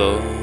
people